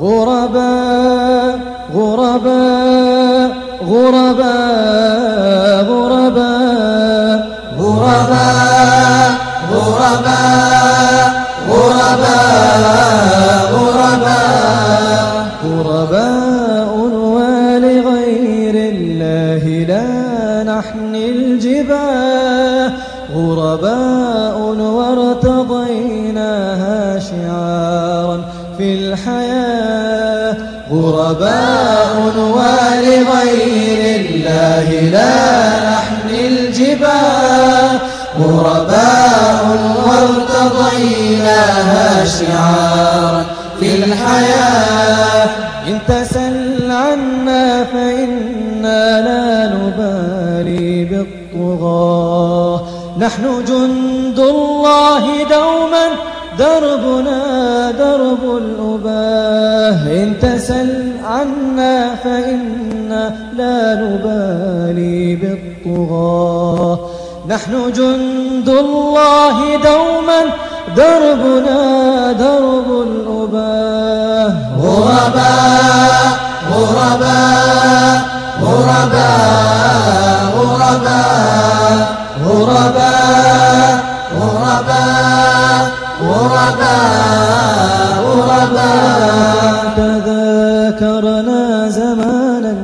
غرباء غرباء غرباء غرباء غرباء غرباء غرباء غرباء غرباء ولغير الله لا نحني الجباه. غرباء وارتضيناها شعارا. في الحياة غرباء ولغير الله لا نحمي الجباه غرباء وارتضيناها شعارا في الحياة. إن تسل عنا فإنا لا نبالي بالطغاة. نحن جند الله دوما دربنا درب الأباه إن تسل عنا فإنا لا نبالي بالطغاة. نحن جند الله دوما دربنا درب الأباه. غرباء غرباء غرباء غرباء غرباء. زمانا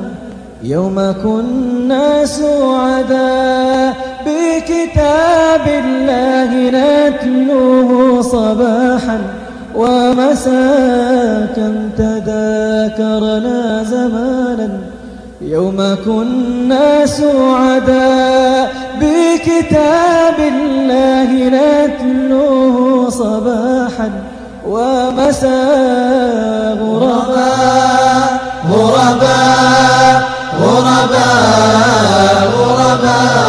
يوم كنا سعداء بكتاب الله نتلوه صباحا ومساء كم تذاكرنا زمانا يوم كنا سعداء بكتاب الله نتلوه صباحا ومساء غرباء